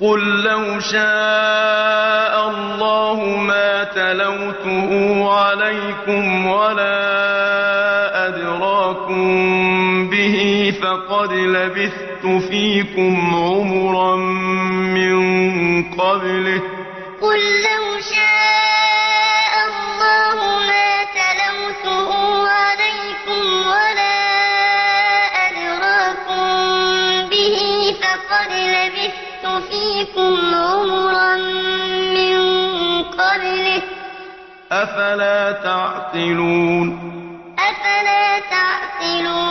قل لو شاء الله ما تلوته عليكم ولا أدراكم به فقد لبثت فيكم عمرا من قبله قل لو شاء الله ما تلوته عليكم ولا أدراكم به فقد لبثت فيكم عمرا من قبله. أفلا تعقلون؟ أفلا تعقلون؟